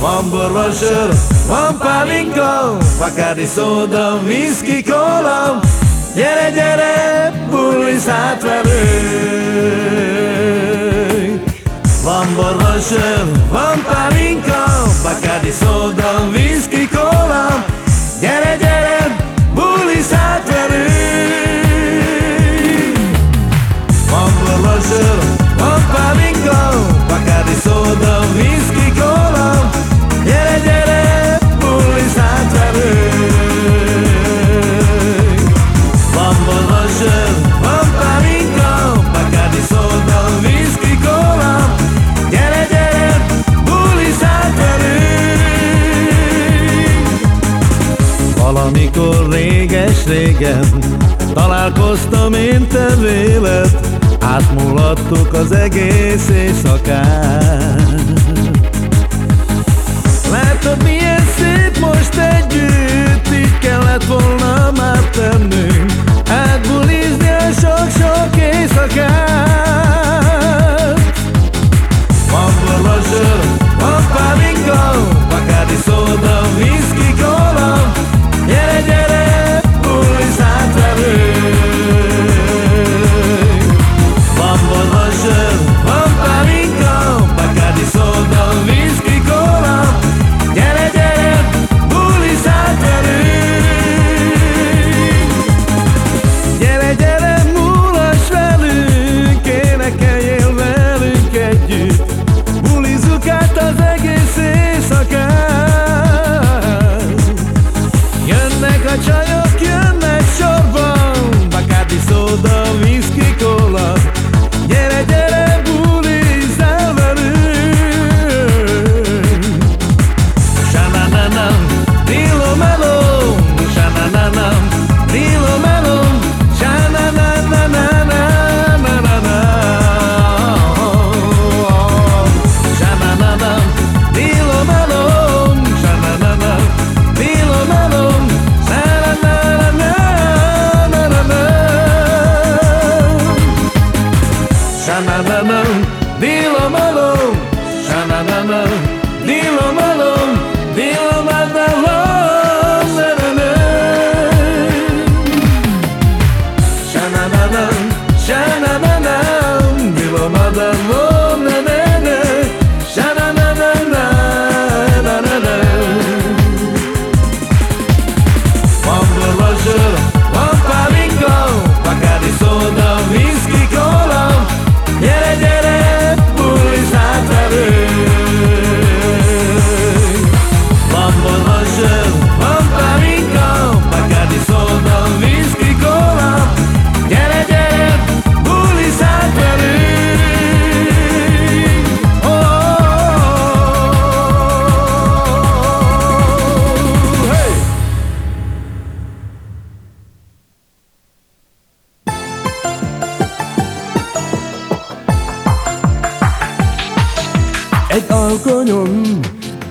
Van borva sör, van pálinka Bacardi szóda, whisky, kóla Gyere, gyere, bulisz velünk. Van borva sör, van pálinka Bacardi szóda, whisky, kóla Gyere, gyere, bulisz velünk. Van borva sör, van pálinka Bacardi szóda, whisky, réges-régen Találkoztam én te véled Átmulattuk az egész éjszakát. Látod milyen szép most együtt Így kellett volna már tennünk Átbulizni a sok-sok éjszakát. Van borva sör,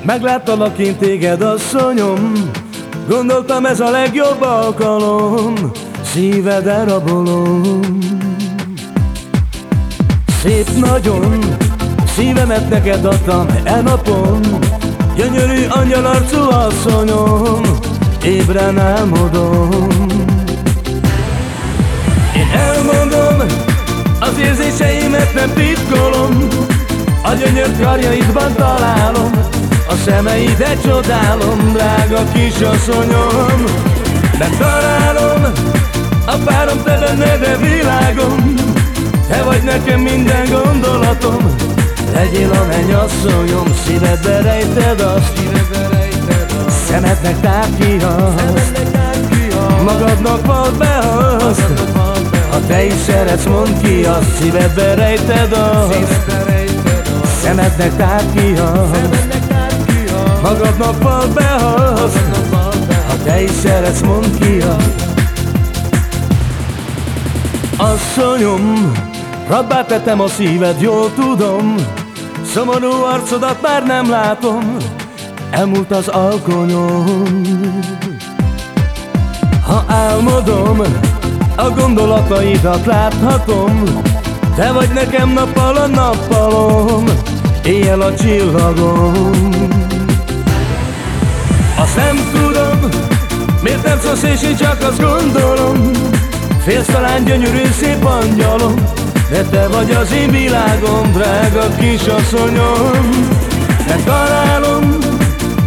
Megláttalak én téged, asszonyom. Gondoltam ez a legjobb alkalom. Szíved elrabolom. Szép nagyon Szívemet neked adtam e napon. Gyönyörű angyalarcú asszonyom Ébren álmodom. Én elmondom Az érzéseimet nem titkolom A gyönyör karjaidban találom A szemeidet csodálom Drága kisasszonyom Megtalálom A párom te benned a világom. Te vagy nekem minden gondolatom. Legyél a mennyasszonyom Szívedbe rejted azt. Szemednek tárgyat Magadnak vald be azt. Ha te is szeretsz, mondd ki azt. Szívedbe rejted azt. Szemednek tárgyat Magadnak vald be azt Ha te is szeretsz, mondd ki Asszonyom, rabbá tettem a szíved, jól tudom. Szomorú arcodat már nem látom. Elmúlt az alkonyom. Ha álmodom, a gondolataidat láthatom. Te vagy nekem nappal a nappalom Éjjel a csillagom Azt nem tudom, miért nem szólsz és én csak azt gondolom. Félsz talán gyönyörű szép angyalom De te vagy az én világom, drága kisasszonyom. Te találom,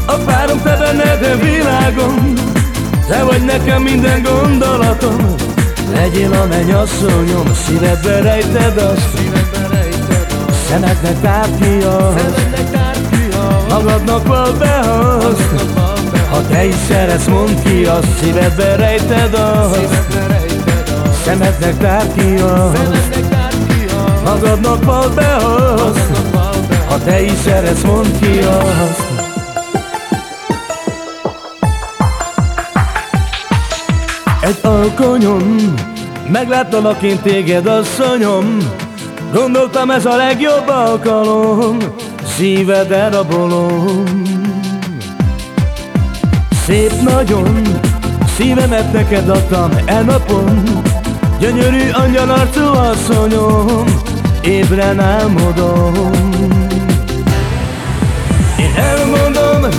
a párom te benned a világom. Te vagy nekem minden gondolatom Legyél a mennyasszonyom, szívedbe rejted azt Szemednek tárt ki azt Magadnak val be azt Ha te is szeretsz, mondd ki azt Szívedbe rejted azt Szemednek tárt ki azt Magadnak val be azt Ha te is szeretsz, mondd ki azt Egy alkonyon Megláttalak én téged, asszonyom. Gondoltam ez a legjobb alkalom Szíved elrabolom Szép nagyon Szívemet neked adtam e napon. Gyönyörű arcú asszonyom Ébren álmodom. Én elmondom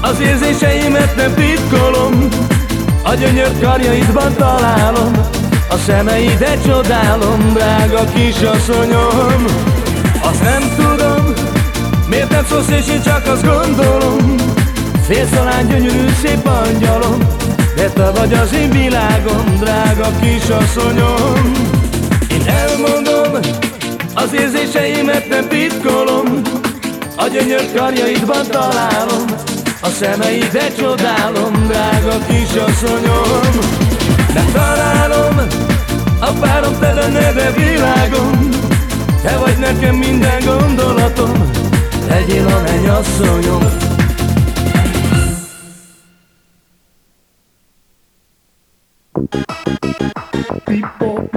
Az érzéseimet nem titkolom A gyönyör karjaidban találom A szemeidet csodálom Drága kisasszonyom. Azt nem tudom Miért nem szólsz és én csak azt gondolom Félszalány gyönyörű szép angyalom De te vagy az én világom, drága kisasszonyom. Én elmondom, az érzéseimet nem titkolom A gyönyör karjaidban találom A szemeidet csodálom, drága kisasszonyom. De találom, a párom te lenne, világom Te vagy nekem minden gondolatom Legyél a mennyasszonyom people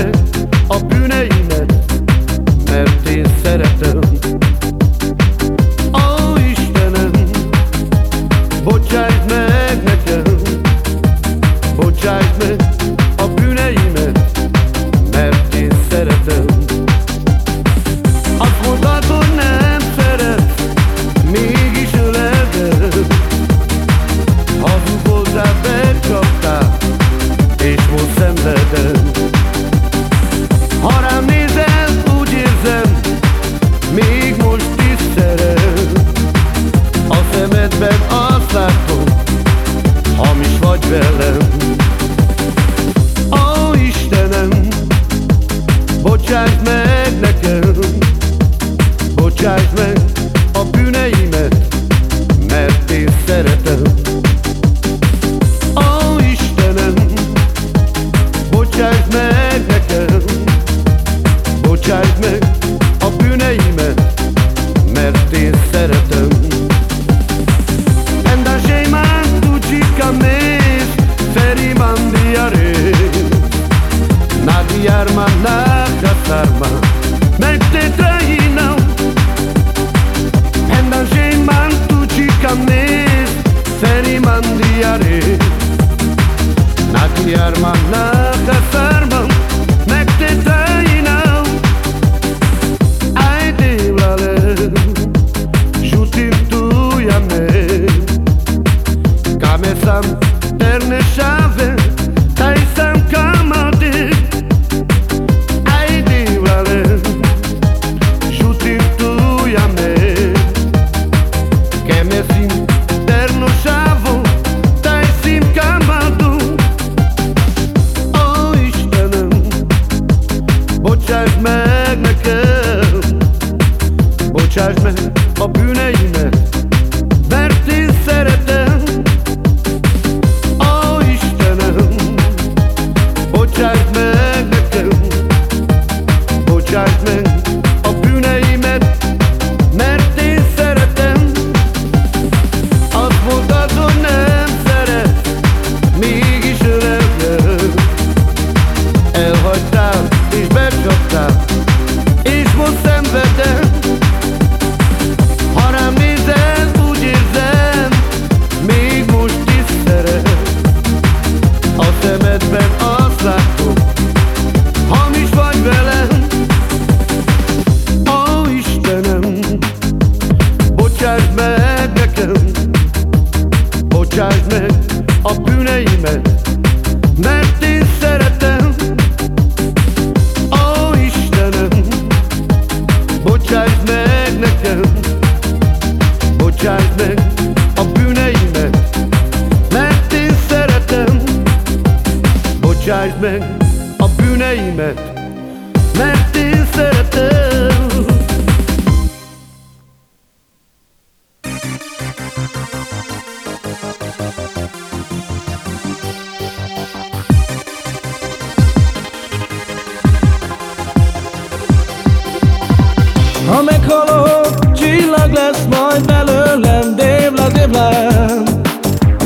it. bocsájd meg a bűneimet, mert én szeretem. Ha meghalok, csillag lesz majd belőlem, dévla, dévlem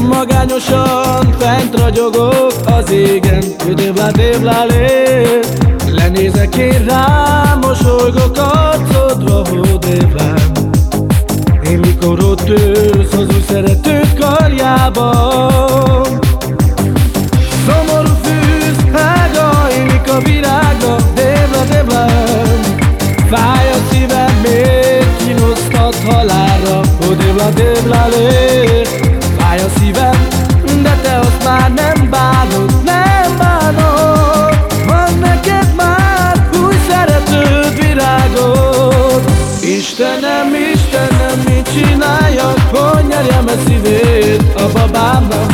Magányosan fent ragyogok az ég Nézek én rá, mosolygok arcodra hódévlám Én mikor ott ősz az új szeretőt karjában Szomorú fűz, hága, élik a virága, dévla, dévlám Fáj a szívem, még kínosztat halálra, hódévla, dévla, lé a babámnak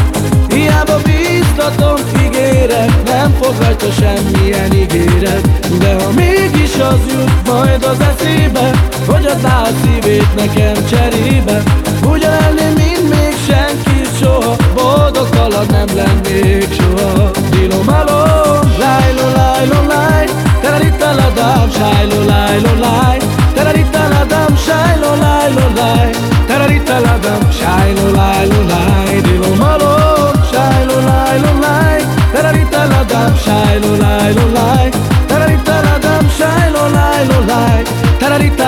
Hiába bíztatom, ígérek, nem fogadja semmilyen ígéret. De ha mégis az jut majd az eszébe Hogy a tál szívét nekem cserébe Úgy elném, mint még senki soha Boldogtalan nem lennék soha. Dilom, alom, lájlom, lájlom,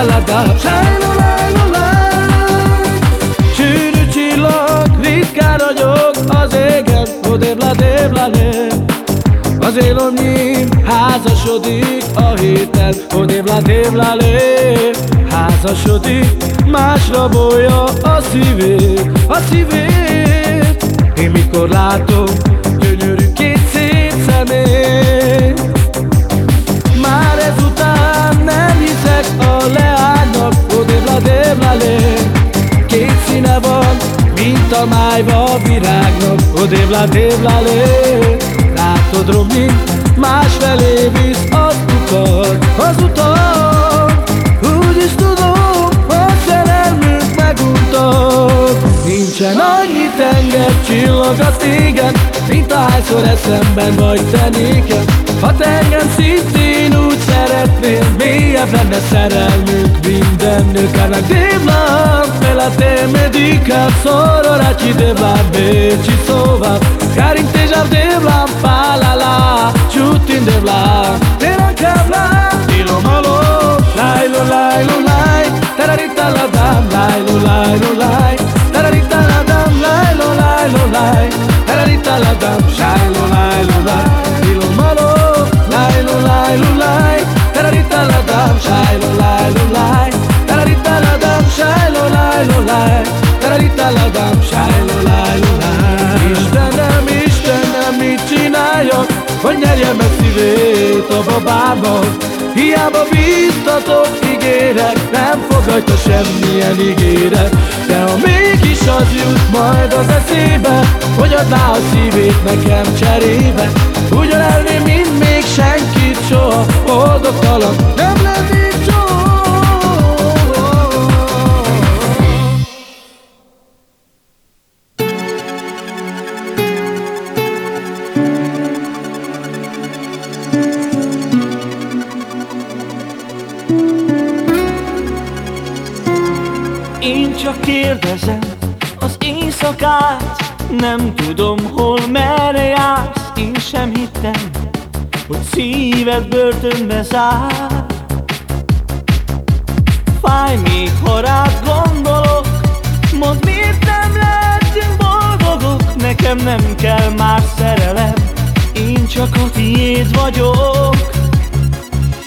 Terelitta ladám, sájlo, lájlo, láj Sűrű csillag, ritkán ragyog az égen Odébb, ladébb, ladébb az élomnyim házasodik a héten Odébb dév lé Házasodik, más rabolja a szívét A szívét. Én mikor látom gyönyörű két szép szemét a májva a virágnak Odébb dév lé. Látod Romi, másfelé visz az utat, az utat. Úgy is tudom, a szerelmünk meguntat. Nincsen annyi tenger, csillag az égen Mint ahányszor eszemben vagy te nékem Ha te engem szintén úgy szeretnél Mélyebb lenne szerelmünk minden nőkának Déblam, me te me dica Sorora ci deblam, ci sova Carin te jam deblam, pa la Ciutin deblam, te la cablam Dilo malo, lai lo lai lo lai. Tararita la dam, lai lo lai lo lai. Tararita la dam, lai lo lai lo lai. Tararita la dam, lai lo lai Tararita la dam, lo lai lo lai Istenem, Istenem, mit csináljak? Hogy nyerjem meg szívét a babámban Hiába bíztatok, ígérek Nem fogadja semmilyen ígéret. De ha mégis az jut majd az eszébe Hogy adná a szívét nekem cserébe. Ugyanelni, mint még senkit soha Boldogtalan nem lennék soha Nem tudom, hol merre jársz Én sem hittem, hogy szíved börtönbe zár. Fáj még, ha rád gondolok Mondd, miért nem lehetünk boldogok? Nekem nem kell más szerelem Én csak a tiéd vagyok.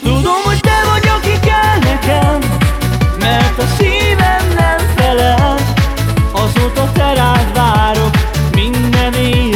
Tudom, hogy te vagy, aki kell nekem Mert a szívem nem felel Azóta te rád várok Minden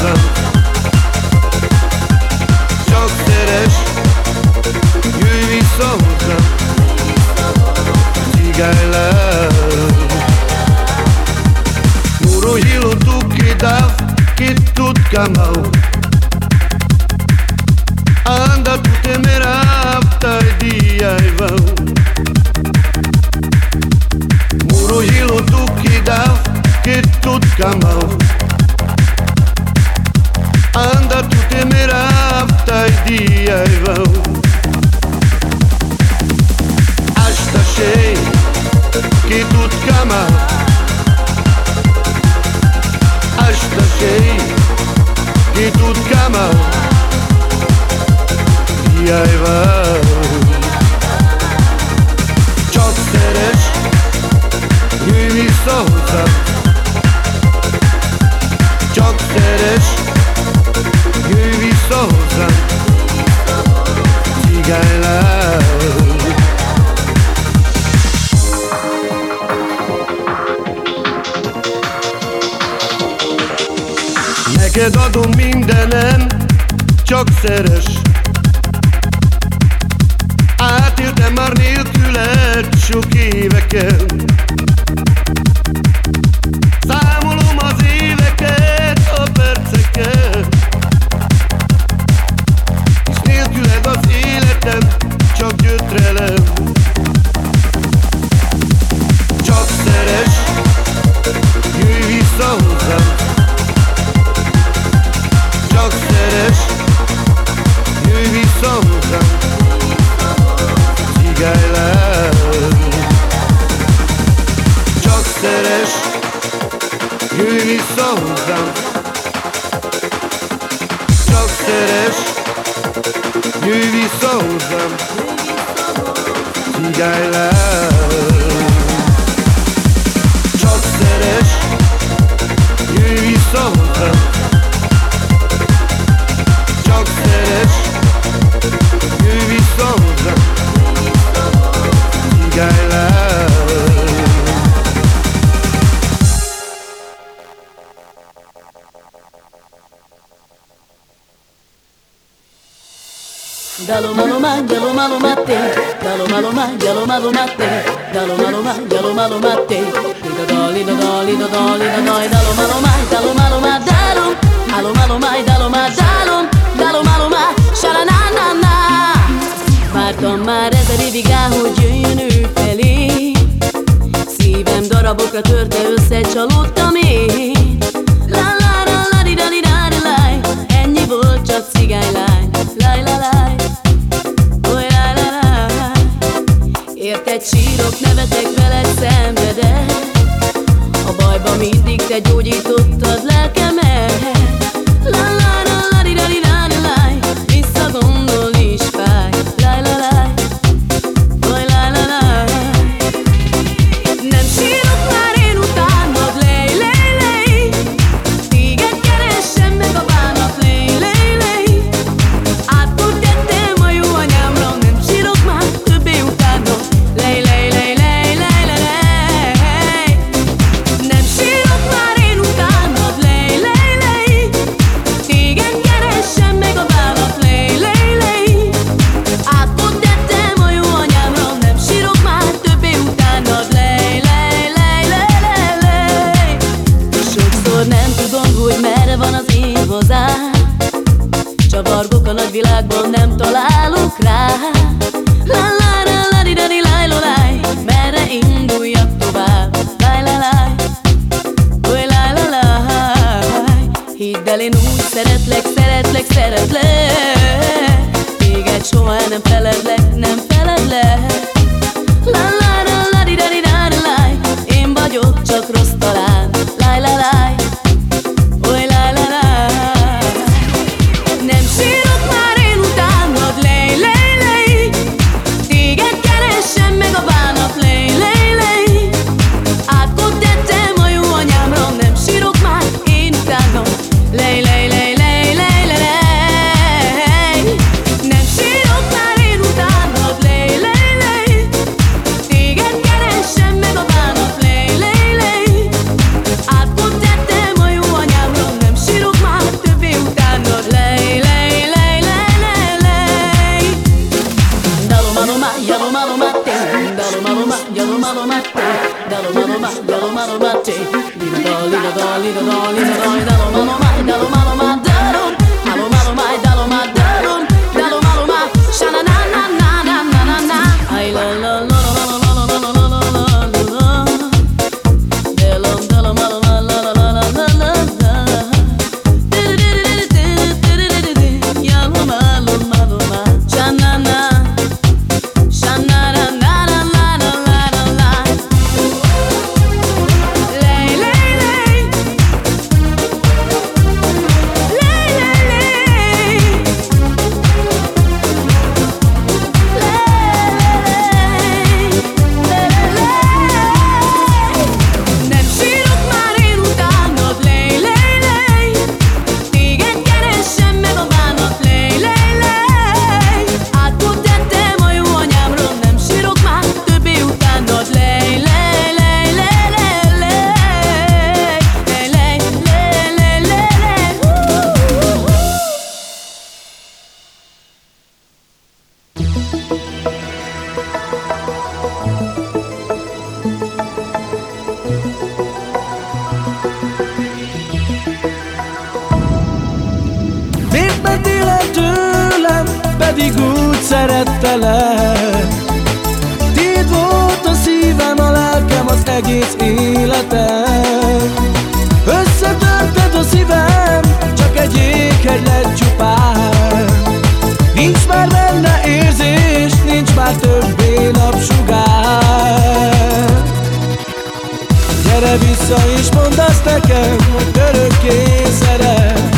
vissza szerettelek. Tiéd volt a szívem, a lelkem, az egész életem Összetörted a szívem, csak egy jéghegy lett csupán. Nincs már benne érzés, nincs már többé napsugár. Gyere vissza és mondd azt nekem, hogy örökké szeret.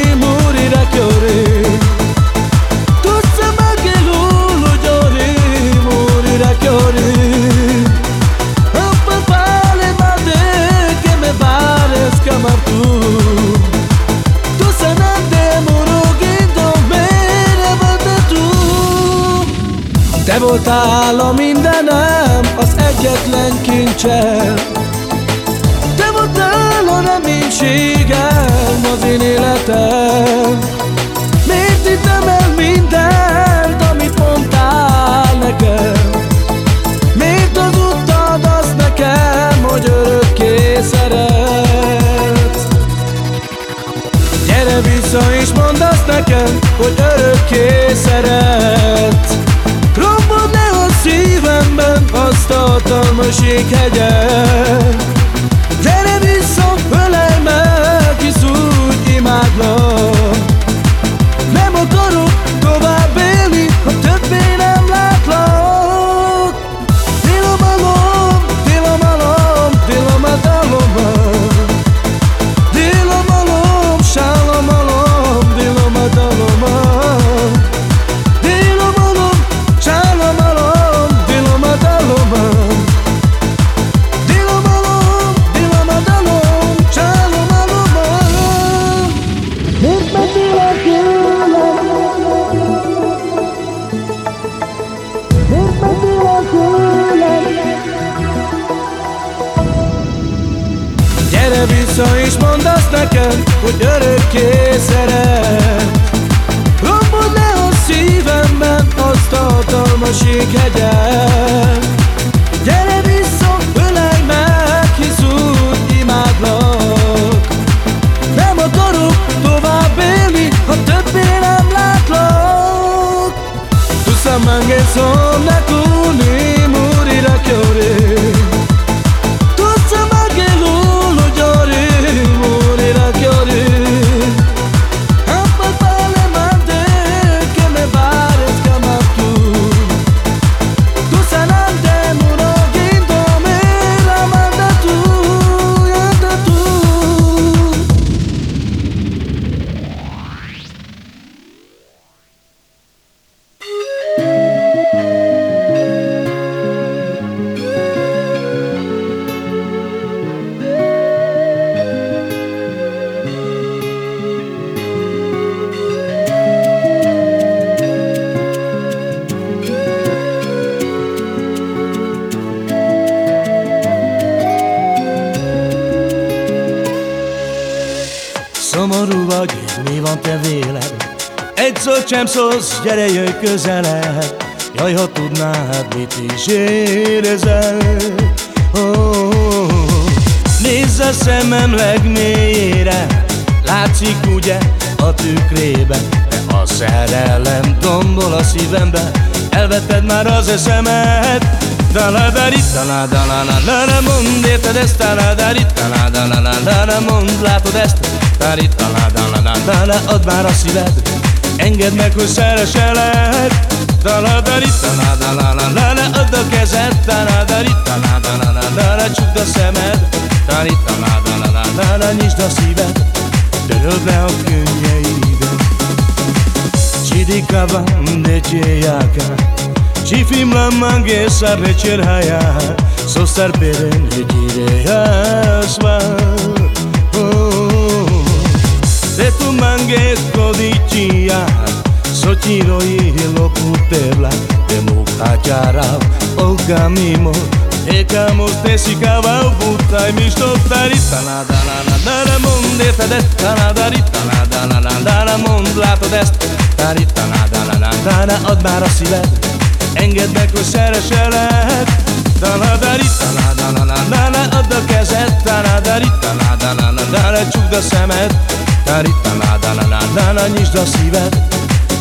voltál a mindenem, az egyetlen kincsem Te voltál a reménységem, az én életem Miért hittem el mindent. Közösség hegye sem szólsz, gyere jöjj közelebb Jaj, ha tudnád, mit is érezel oh, oh, oh. Nézz a szemem legmélyére Látszik ugye a tükrébe De a szerelem tombol a szívembe Elvetted már az eszemet Taladari, taladalala, mond, érted ezt? Taladari, taladalala, mond, látod ezt? Taladari, taladalala, add már a szíved Engedd meg, hogy szereselek. Daladari, daladalala, add a kezed. Daladari, daladalala, csukd a szemed. Dari, daladalala, nyisd a szíved. Töröld le a könnyeidet. Csidikava, de cséjáka Csifim lamang és szárne csérhájá Szószár péren, hegyire jászvár mangesco di chia Sochiro i loputebla De muhachara ogamimo Eka most esikava butai mistotari Tana dana dana mond érted ezt Tana dari tana dana dana mond látod ezt Tari tana dana dana od már a szíved Engedd meg, hogy szereselek. Tanadari tanadana na na add a kezed. Tanadari tanadana na na csukd a szemed. Tarita na da na na na nyisd a szíved.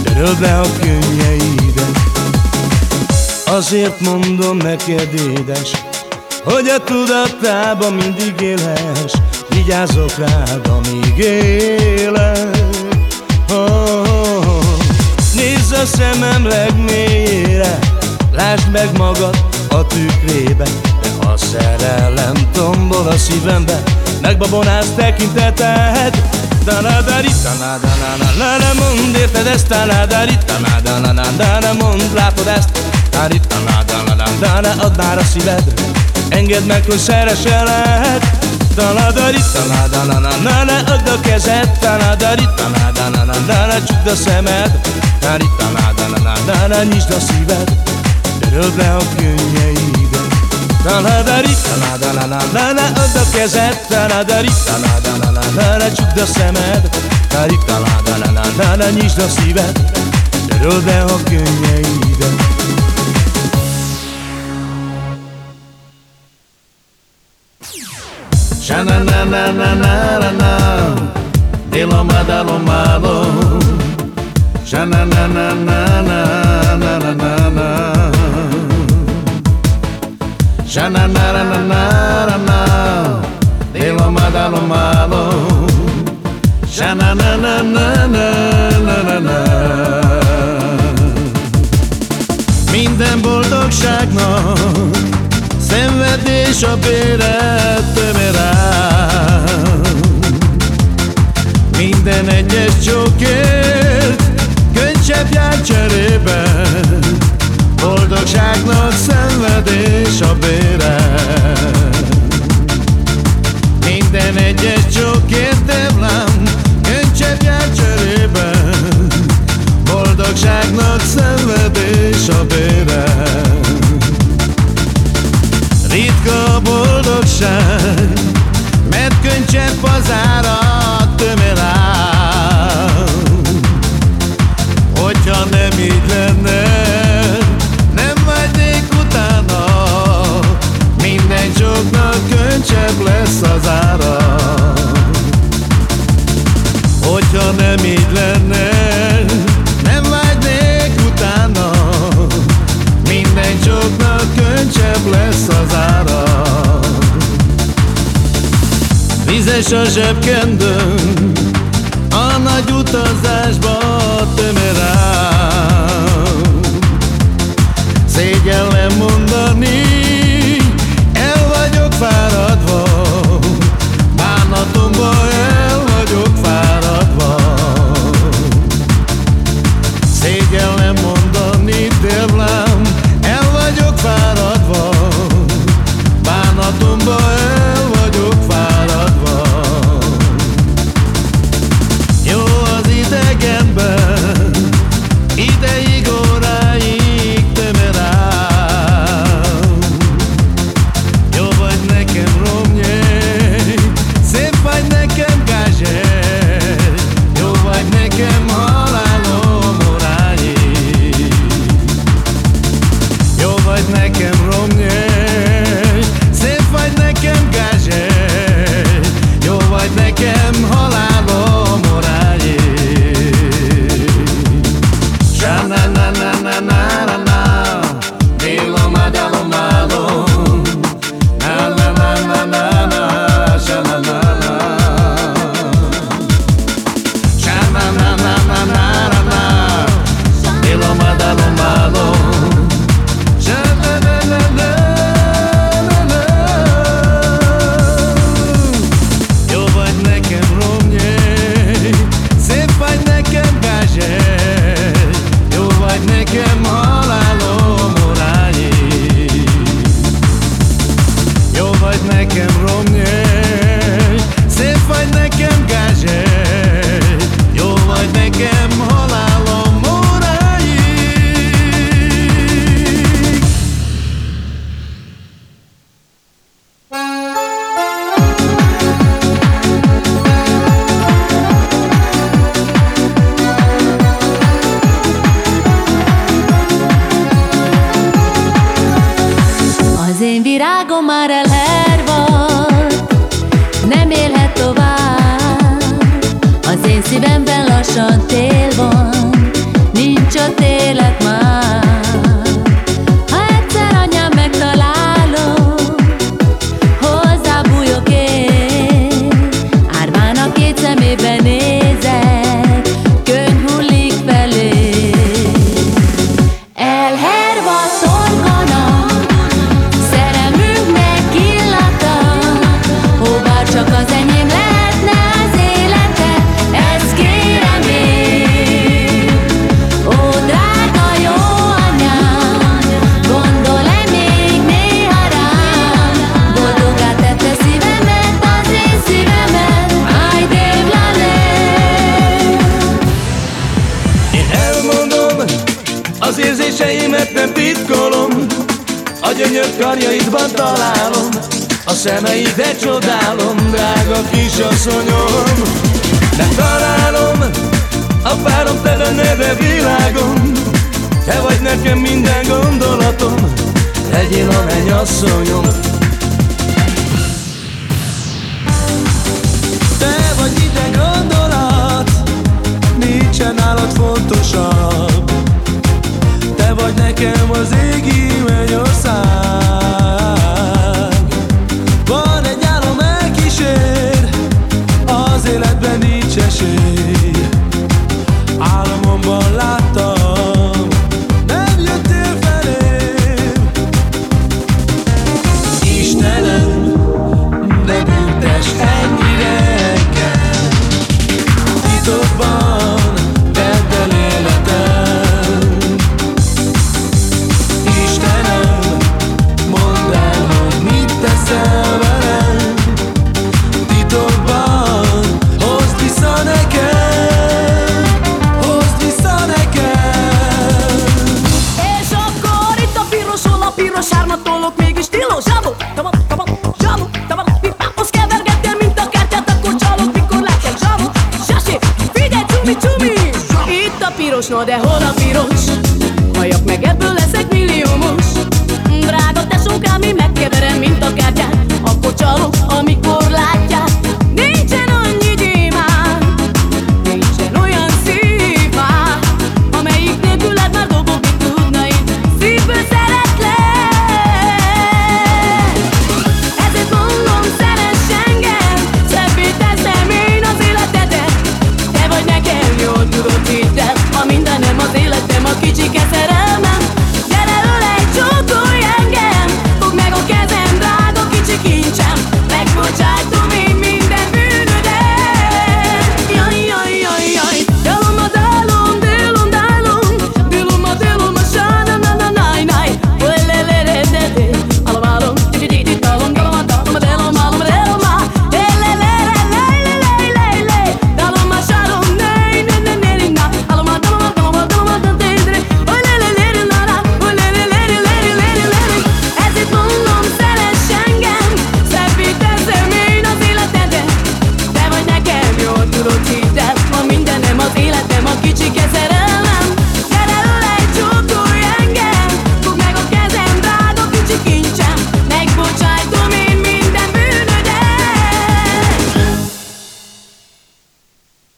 Töröld le a könnyeidet. Azért mondom neked édes Hogy a tudatában mindig élhes Vigyázok rád, amíg élek. Oh, oh, oh. Nézz a szemem legmélyére Lásd meg magad a tükrébe De a szerelem tombol a szívembe Megbabonász tekinteted Tanadari, tanadana, mond, érted ezt? Tanadari, tanadana, mond, látod ezt? Tari, tanadana, add már a szíved Engedd meg, hogy szereselek Tanadari, tanadana, add a kezed Tanadari, tanadana, csukd a szemed Tari, tanadana, nyisd a szíved Töröld le a könnyeidet Tanadari, tanadana, add a kezed Tanadari, tanadana, csukd a szemed. Tari, tanadana, nyisd a szíved. Töröld le a könnyeidet Sha na na Shananananana Delo madalo malo. Shananananana Minden boldogságnak Szenvedés a béret tömör Minden egyes csókért Könnyebb jár cserébe. Boldogságnak szenvedés a béret Minden egyes csókért Devlám Könycsepp jár cserébe Boldogságnak szenvedés a béret Ritka a boldogság Mert könycsepp az árat könycsepp lesz az ára. Hogyha nem így lenne Nem vágynék utána. Minden csoknak könycsepp lesz az ára. Vizes a zsebkendőm A nagy utazásba újra találom A szemeidet csodálom, drága kisasszonyom. De találom a párom tele neve világom Te vagy nekem minden gondolatom Legyél a mennyasszonyom. Te vagy minden gondolat Nincsen állat fontosabb. Te vagy nekem az égi piros, na de hol a piros? Halljak meg